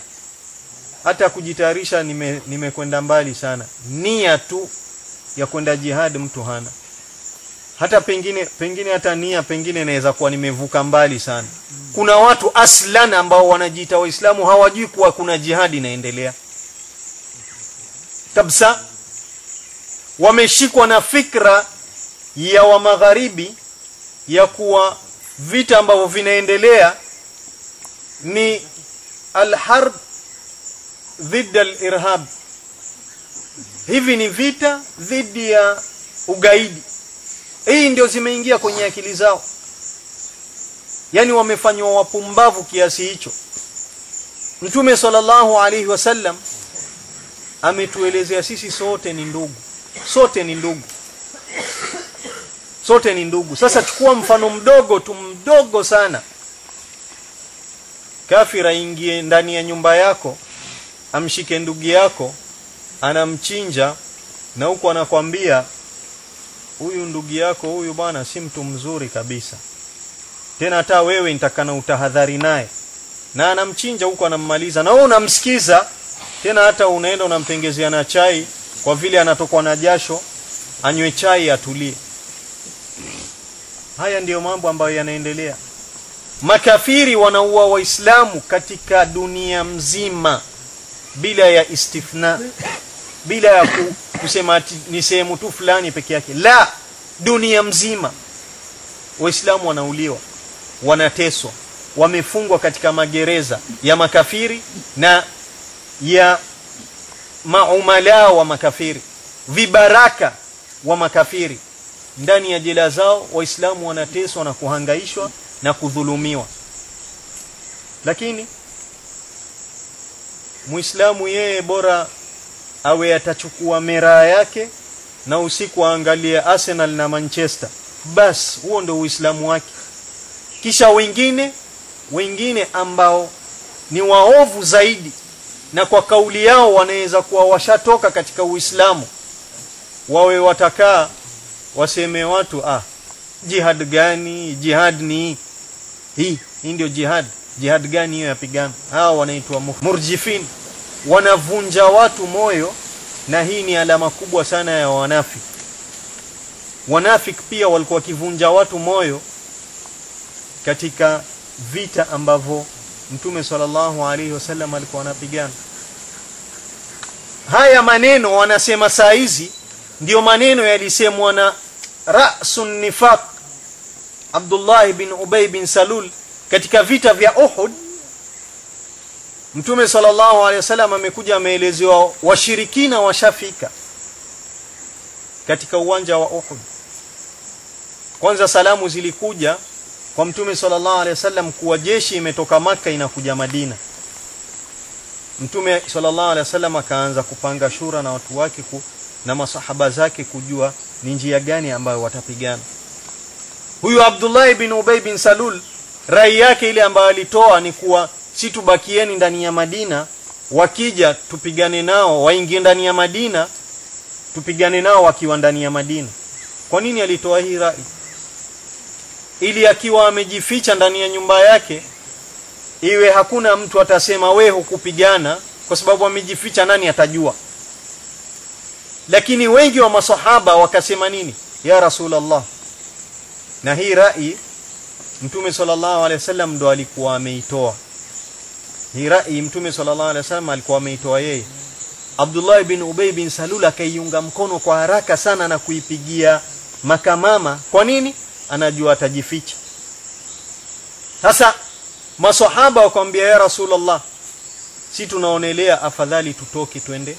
Hata kujitayarisha nimekwenda nime mbali sana. Nia tu ya kwenda jihad mtu hana. Hata pengine pengine hata nia pengine inaweza kuwa nimevuka mbali sana. Kuna watu aslan ambao wanajiita waislamu hawajui kuwa kuna jihadi inaendelea. Kabisa. Wameshikwa na fikra ya wa magharibi ya kuwa vita ambavyo vinaendelea ni alharb dhidi alirhab. Hivi ni vita dhidi ya ugaidi. Hii ndio zimeingia kwenye akili zao. Yani wamefanywa wapumbavu kiasi hicho. Mtume sallallahu alaihi wasallam ametuelezea sisi sote ni ndugu. Sote ni ndugu. Sote ni ndugu. Sasa chukua mfano mdogo tu mdogo sana kafira ingie ndani ya nyumba yako amshike ndugu yako anamchinja na huko anakwambia huyu ndugu yako huyu bwana si mtu mzuri kabisa. Tena hata wewe nitakana utahadhari naye. Na anamchinja huko anammaliza. Na wewe unamsikiza. Tena hata unaenda unampengezea na chai kwa vile anatokwa na jasho anywe chai atulie. Haya ndiyo mambo ambayo yanaendelea makafiri wanaua waislamu katika dunia mzima bila ya istithna bila ya ku, kusema ni sehemu tu fulani peke yake. La dunia mzima. Waislamu wanauliwa wanateswa wamefungwa katika magereza ya makafiri na ya maumala wa makafiri vibaraka wa makafiri. Ndani ya jela zao waislamu wanateswa na kuhangaishwa na kudhulumiwa. Lakini muislamu yeye bora awe atachukua miraa yake na usiku aangalie Arsenal na Manchester. Bas huo ndio uislamu wake. Kisha wengine wengine ambao ni waovu zaidi na kwa kauli yao wanaweza kuwa washatoka katika uislamu. Wawe watakaa waseme watu ah jihad gani jihad ni hii hii ndio jihad. Jihad gani hiyo yapigana hao wanaitwa murjifin. Wanavunja watu moyo na hii ni alama kubwa sana ya wanafiki. Wanafik pia walikuwa wakivunja watu moyo katika vita ambavyo mtume sallallahu alaihi wasallam alikuwa anapigana. Haya maneno wanasema saa hizi ndio maneno yalisemwa na rasun nifaq Abdullah bin Ubay bin Salul katika vita vya Uhud Mtume sallallahu alaihi wasallam amekuja ameelezewa washirikina washafika katika uwanja wa Uhud. Kwanza salamu zilikuja kwa Mtume sallallahu alaihi wasallam kuwa jeshi imetoka maka inakuja Madina. Mtume sallallahu alaihi wasallam akaanza kupanga shura na watu wake ku, na masahaba zake kujua ni njia gani ambayo watapigana huyu Abdullah ibn Ubay bin Salul rai yake ile ambayo alitoa ni kuwa si tubakieni ndani ya Madina wakija tupigane nao waingie ndani ya Madina tupigane nao wakiwa ndani ya Madina. Kwa nini alitoa hii rai? Ili akiwa amejificha ndani ya nyumba yake iwe hakuna mtu atasema we hukupigana kwa sababu amejificha nani atajua? Lakini wengi wa masahaba wakasema nini? Ya rasulullah na hii rai mtume sallallahu alaihi wasallam ndo alikuwa ameitoa. Hii rai mtume sallallahu alaihi wasallam alikuwa ameitoa yeye. Abdullah bin Ubay bin Salul akaiunga mkono kwa haraka sana na kuipigia makamama kwa nini? Anajua atajificha. Sasa maswahaba wakamwambia ya rasulullah si tunaonelea afadhali tutoke twende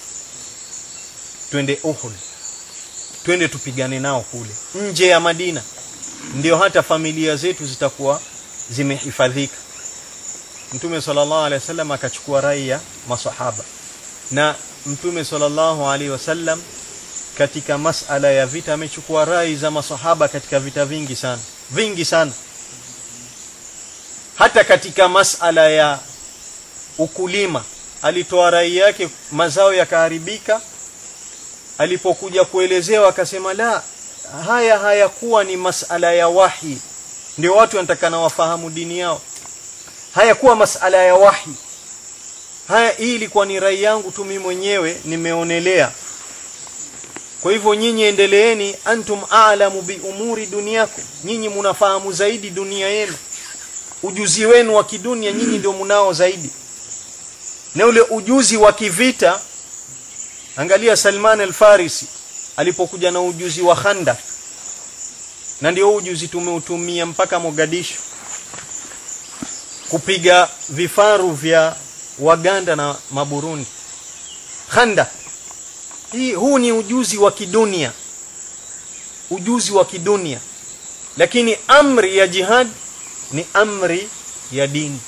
twende Uhud. Twende tupigane nao kule nje ya Madina ndio hata familia zetu zitakuwa zimehifadhika. Mtume sallallahu alaihi wasallam akachukua rai ya masahaba na Mtume sallallahu alaihi wasallam katika masala ya vita amechukua rai za masahaba katika vita vingi sana. Vingi sana. Hata katika masala ya ukulima alitoa rai yake mazao yakaharibika. Alipokuja kuelezewa akasema la haya hayakuwa ni masala ya wahi. Ndio watu wanatakana wafahamu dini yao. Hayakuwa masala ya wahi. Haya hii ilikuwa ni rai yangu tu mimi mwenyewe nimeonelea. Kwa hivyo nyinyi endeleeni antum a'lamu bi umuri dunyakum nyinyi mnafahamu zaidi dunia yenu. Ujuzi wenu wa kidunia nyinyi ndio mnao zaidi. Na ule ujuzi wa kivita angalia Salman al-Farisi alipokuja na ujuzi wa Khandak na ndio ujuzi tumeutumia mpaka Mogadishu. Kupiga vifaru vya Waganda na Maburundi. Khandak hii huu ni ujuzi wa kidunia. Ujuzi wa kidunia. Lakini amri ya jihad ni amri ya dini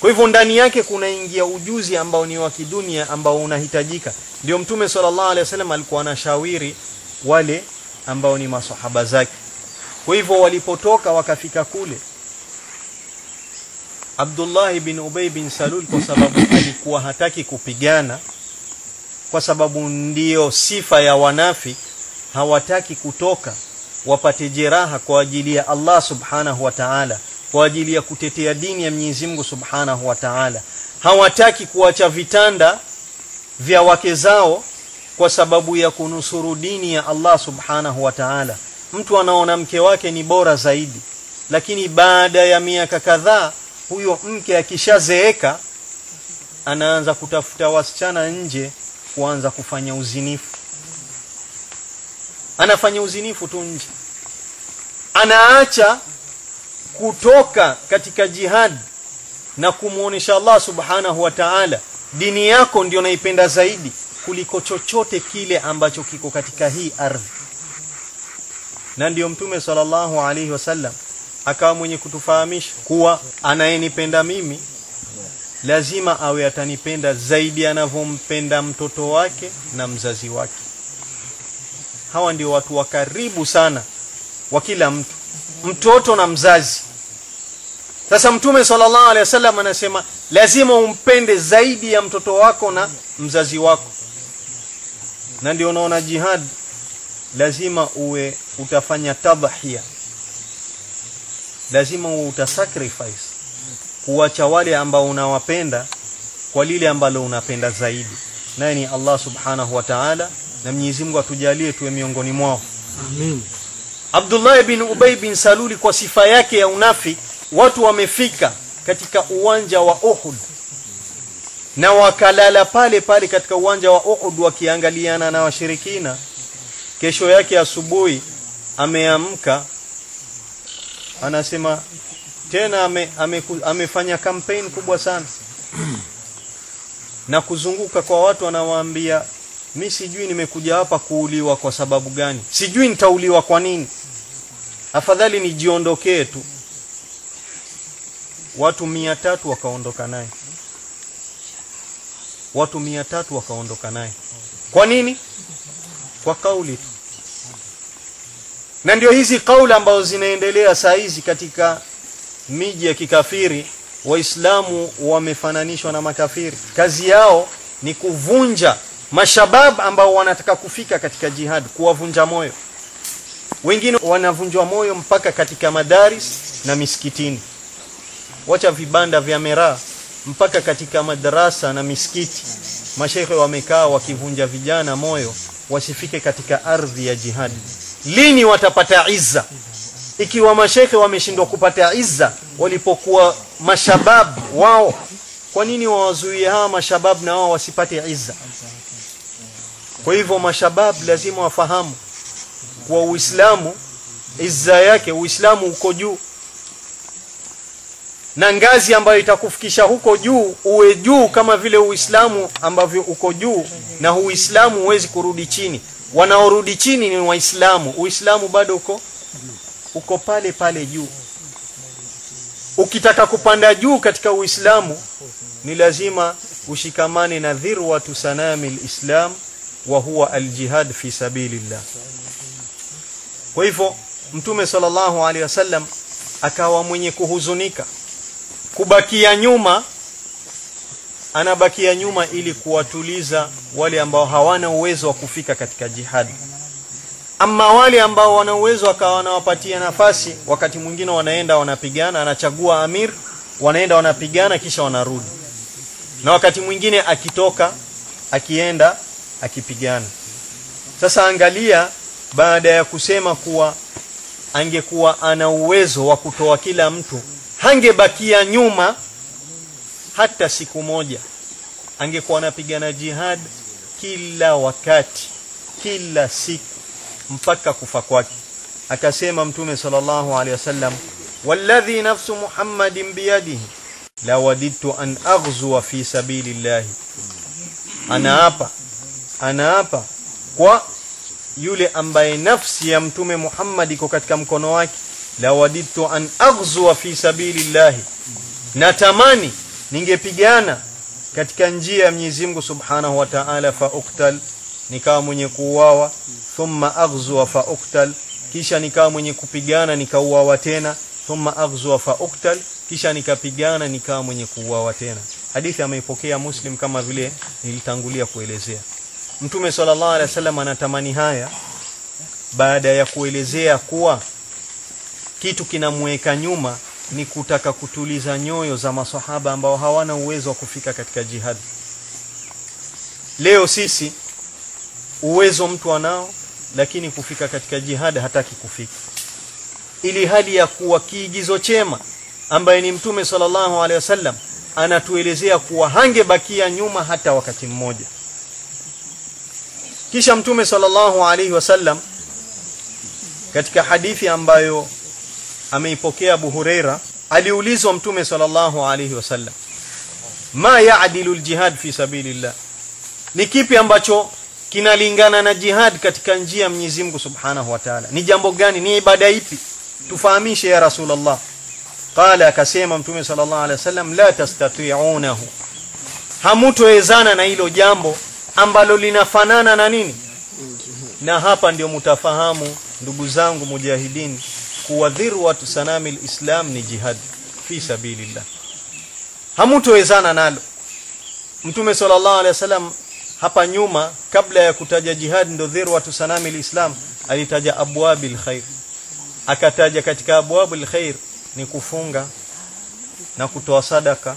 kwa hivyo ndani yake kunaingia ujuzi ambao ni wa kidunia ambao unahitajika. Ndio mtume sallallahu alaihi wasallam alikuwa anashawiri wale ambao ni masahaba zake. Kwa hivyo walipotoka wakafika kule Abdullah bin Ubay bin Salul kwa sababu alikuwa hataki kupigana kwa sababu ndiyo sifa ya wanafi hawataki kutoka wapate jeraha kwa ajili ya Allah subhanahu wa ta'ala kwa ajili ya kutetea dini ya Mwenyezi Mungu subhanahu wa ta'ala. Hawataki kuacha vitanda vya wake zao kwa sababu ya kunusuru dini ya Allah subhanahu wa ta'ala. Mtu anaona mke wake ni bora zaidi lakini baada ya miaka kadhaa huyo mke akishazeeka anaanza kutafuta wasichana nje kuanza kufanya uzinifu. Anafanya uzinifu tu nje. Anaacha kutoka katika jihad na kumuonesha Allah subhanahu wa ta'ala dini yako ndio naipenda zaidi kuliko chochote kile ambacho kiko katika hii ardhi. Na ndio mtume sallallahu alaihi wasallam akawa mwenye kutufahamisha kuwa anayenipenda mimi lazima awe atanipenda zaidi anavyompenda mtoto wake na mzazi wake. Hawa ndio watu wa karibu sana wa kila mtu mtoto na mzazi sasa mtume sallallahu alaihi wasallam anasema lazima umpende zaidi ya mtoto wako na mzazi wako. Na ndio unaona jihad lazima uwe utafanya tadhhiya lazima uwe utasacrifice kuacha wale ambao unawapenda kwa lile ambalo unapenda zaidi. Naye ni Allah subhanahu wa ta'ala na Mwenyezi Mungu atujalie tuwe miongoni mwao. Amin. Abdullah bin Ubay bin Saluli kwa sifa yake ya unafiki watu wamefika katika uwanja wa Uhud. Na wakalala pale pale katika uwanja wa Uhud wakiangaliana na washirikina. Kesho yake asubuhi ameamka anasema tena ame, ame, amefanya campaign kubwa sana. Na kuzunguka kwa watu anawaambia mi sijui nimekuja hapa kuuliwa kwa sababu gani. Sijui nitauliwa kwa nini. Afadhali nijiondokee tu watu mia tatu wakaondoka naye. Watu mia tatu wakaondoka naye. Kwa nini? Kwa kauli tu. Na ndio hizi kauli ambazo zinaendelea saa hizi katika miji ya kikafiri. Waislamu wamefananishwa na makafiri. Kazi yao ni kuvunja mashabab ambao wanataka kufika katika jihad kuwavunja moyo. Wengine wanavunjwa moyo mpaka katika madaris na misikitini wacha vibanda vya meraa mpaka katika madarasa na misikiti. Mashehe wamekaa wakivunja vijana moyo wasifike katika ardhi ya jihadi. Lini watapata izza? Ikiwa mashehe wameshindwa kupata izza walipokuwa mashabab wao kwa nini wawazuie hawa mashabab na wao wasipate izza? Kwa hivyo mashabab lazima wafahamu kwa uislamu izza yake uislamu uko juu na ngazi ambayo itakufikisha huko juu uwe juu kama vile uislamu ambavyo uko juu na uislamu huwezi kurudi chini. Wanaorudi chini ni waislamu. Uislamu bado uko uko pale pale juu. Ukitaka kupanda juu katika uislamu ni lazima ushikamane na dhirwatu sanami lislam wa huwa aljihad fi sabilillah. Kwa hivyo mtume sallallahu alaihi wasallam akawa mwenye kuhuzunika kubakia nyuma anabakia nyuma ili kuwatuliza wale ambao hawana uwezo wa kufika katika jihad ama wale ambao wana uwezo akawa wanawapatia nafasi wakati mwingine wanaenda wanapigana anachagua amir wanaenda wanapigana kisha wanarudi. Na wakati mwingine akitoka akienda akipigana. Sasa angalia baada ya kusema kuwa angekuwa ana uwezo wa kutoa kila mtu hangebakia nyuma hata siku moja. Angekuwa anapigana jihad kila wakati kila siku mpaka kufa kwake. Akasema mtume sallallahu alaihi wasallam walladhi nafsu muhammadin biyadihi la wadidtu an aghzuwa fi sabilillahi. Anaapa anaapa kwa yule ambaye nafsi ya mtume Muhammad iko katika mkono wake la wadidtu an aghzuwa fi sabili llahi natamani ningepigana katika njia ya Mwenyezi Mungu Subhanahu wa Ta'ala fa uktal nikawa mwenye kuuawa thumma aghzuwa fa uktal kisha nikawa mwenye kupigana nikauawa tena thumma aghzuwa fa uktal kisha nikapigana nikawa mwenye kuuawa tena. Hadithi ameipokea Muslim kama vile nilitangulia kuelezea. Mtume sallallahu alaihi wasallam anatamani haya baada ya kuelezea kuwa kitu kinamweka nyuma ni kutaka kutuliza nyoyo za maswahaba ambao hawana uwezo wa kufika katika jihad. Leo sisi uwezo mtu anao lakini kufika katika jihad hataki kufika. Ili hali ya kuwa kiigizo chema ambaye ni Mtume sallallahu alaihi wasallam anatuelezea kuwa hangebakia nyuma hata wakati mmoja. Kisha Mtume sallallahu alaihi wasallam katika hadithi ambayo ameipokea Abu Huraira aliulizwa Mtume sallallahu alayhi wasallam ma yaadilu aljihad fi sabilillah? Ni kipi ambacho kinalingana na jihad katika njia ya Mwenyezi Mungu Subhanahu wa Ta'ala? Ni jambo gani? Ni ibada ipi? Tufahamishe ya Rasulullah. Qala akasema Mtume sallallahu alaihi wasallam la tastati'unahu. Hamutowezana na hilo jambo ambalo linafanana na nini? Na hapa ndio mtafahamu ndugu zangu mujahidin kuwa dhirwatu sanami alislam ni jihad fi sabilillah. Hamutowezana nalo. Mtume sallallahu alaihi wasallam hapa nyuma kabla ya kutaja jihad ndo dhirwatu sanami alislam alitaja abwabil khair. Akataja katika abwabil khair ni kufunga na kutoa sadaka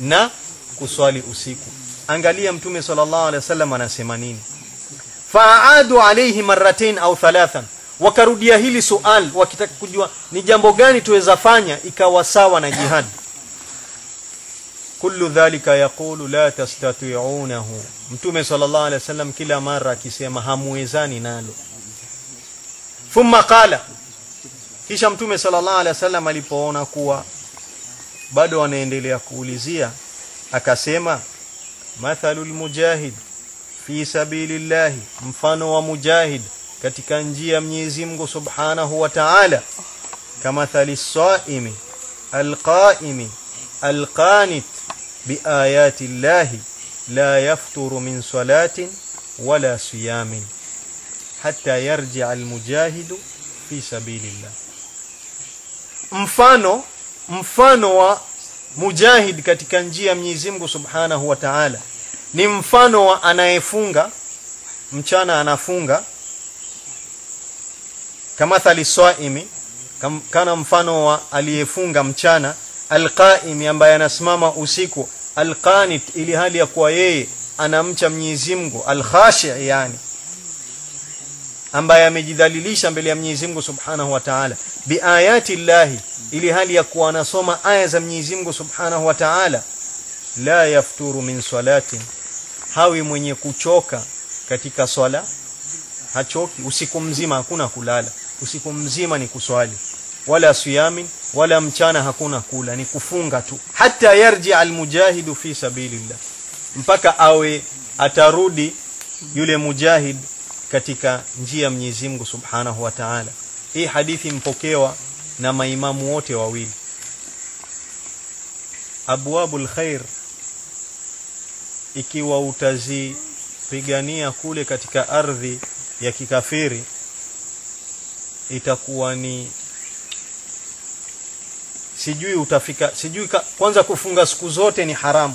na kuswali usiku. Angalia mtume sallallahu alaihi wasallam anasema nini. Faadu alayhi marratain au thalathan wakarudia hili suali wakitaka kujua ni jambo gani tuweza fanya ikawa sawa na jihad kullu dhalika yaqulu la tastati'unahu. Mtume sallallahu alaihi wasallam kila mara akisema hamuwezani nalo. Thumma qala. Kisha mtume sallallahu alaihi wasallam alipoona kuwa bado wanaendelea kuulizia akasema mathalul mujahid fi sabilillahi mfano wa mujahid katika njia ya Mwenyezi Mungu Subhanahu wa Ta'ala kama thali saimi alqaimi alqanit biayati llahi la yafturu min salatin wala siyamin hatta yarji almujahidu fi sabilillah. Mfano mfano wa mujahid katika njia ya Mwenyezi Mungu Subhanahu wa Ta'ala ni mfano wa anayefunga mchana anafunga kama thali swaimi kam, kana mfano wa aliyefunga mchana alqaimi ambaye anasimama usiku alqanit ili hali ya kuwa yeye anamcha Mwenyezi Mungu alkhashi yani ambaye amejidhalilisha mbele ya Mwenyezi Mungu Subhanahu wa Ta'ala. Biayati llahi ili hali ya kuwa anasoma aya za Mwenyezi Mungu Subhanahu wa Ta'ala. La yafturu min salati hawi mwenye kuchoka katika swala hachoki usiku mzima hakuna kulala usiku mzima ni kuswali. Wala siyamin wala mchana hakuna kula. Ni kufunga tu. Hata yarji almujahidu fi sabilillah. Mpaka awe atarudi yule mujahid katika njia ya Mwenyezi Mungu Subhanahu wa Ta'ala. Hii hadithi mpokewa na maimamu wote wawili. Abwabul khair ikiwa utazipigania kule katika ardhi ya kikafiri itakuwa ni sijui utafika sijui ka, kwanza kufunga siku zote ni haramu.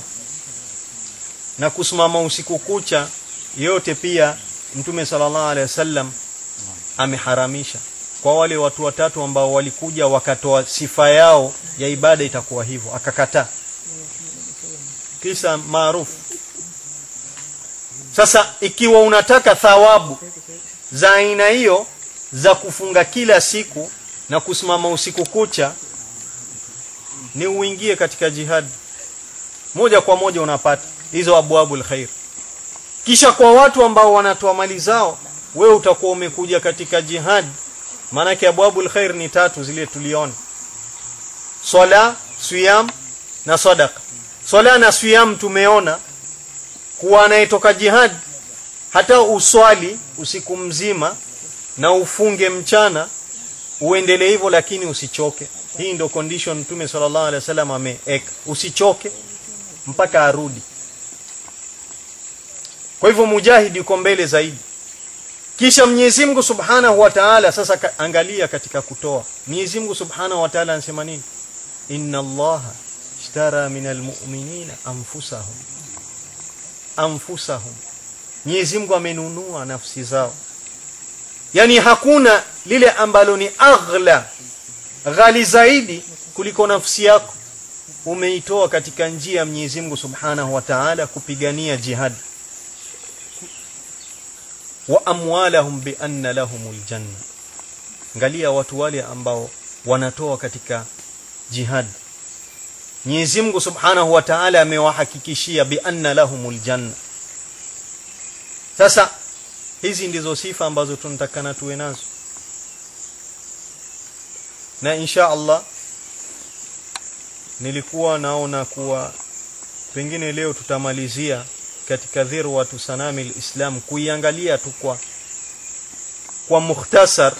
Na kusimama usiku kucha yote pia mtume sallallahu alaihi wasallam ameharamisha. Kwa wale watu watatu ambao walikuja wakatoa sifa yao ya ibada itakuwa hivyo akakataa. Kisa maarufu. Sasa ikiwa unataka thawabu za aina hiyo za kufunga kila siku na kusimama usiku kucha ni uingie katika jihad. Moja kwa moja unapata hizo abwabul khair. Kisha kwa watu ambao wanatoa mali zao wewe utakuwa umekuja katika jihad. Maana yake abwabul khair ni tatu zile tuliona. Swala siyam na sadaqa. Swala na siyam tumeona kuwa anayetoka jihad hata uswali usiku mzima na ufunge mchana uendelee hivyo lakini usichoke. Hii ndio condition mtume sallallahu alaihi wasallam ameeka usichoke mpaka arudi. Kwa hivyo mujahidi uko mbele zaidi. Kisha Mwenyezi Mungu Subhanahu wa Ta'ala sasa ka, angalia katika kutoa. Mwenyezi Mungu Subhanahu wa Ta'ala anasema nini? Inna allaha ishtara minal mu'minina anfusahum. Anfusahum. Mwenyezi Mungu amenunua nafsi zao yani hakuna lile ambalo ni aghla ghali zaidi kuliko nafsi yako. Umeitoa katika njia ya Mwenyezi Mungu Subhanahu wa Ta'ala kupigania jihad. Wa amwalahum bi anna lahumul janna. Angalia watu wale ambao wanatoa katika jihad. Mwenyezi Mungu Subhanahu wa Ta'ala amewahakikishia bi anna lahumul janna. Sasa hizi ndizo sifa ambazo tunatakana tuwe nazo. Na insha Allah nilikuwa naona kuwa pengine leo tutamalizia katika dhirwatu sanami alislam kuiangalia tu kwa kwa mukhtasar.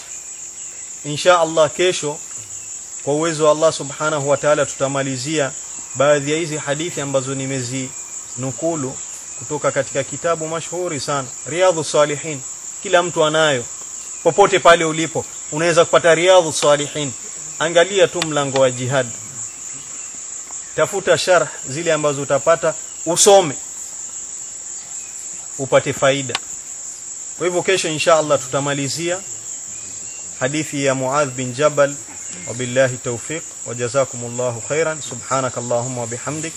Insha Allah kesho kwa uwezo wa Allah subhanahu wa ta'ala tutamalizia baadhi ya hizi hadithi ambazo nimezi nukulu kutoka katika kitabu mashuhuri sana riadhu salihin. Kila mtu anayo. Popote pale ulipo unaweza kupata riadhu salihin. Angalia tu mlango wa jihad. Tafuta sharh zile ambazo utapata usome. Upate faida. Kwa hivyo kesho inshaallah tutamalizia hadithi ya Muadh bin Jabal. Wabillahi tawfiq. Wajazakumullahu khairan. Subhanakallahumma wa bihamdika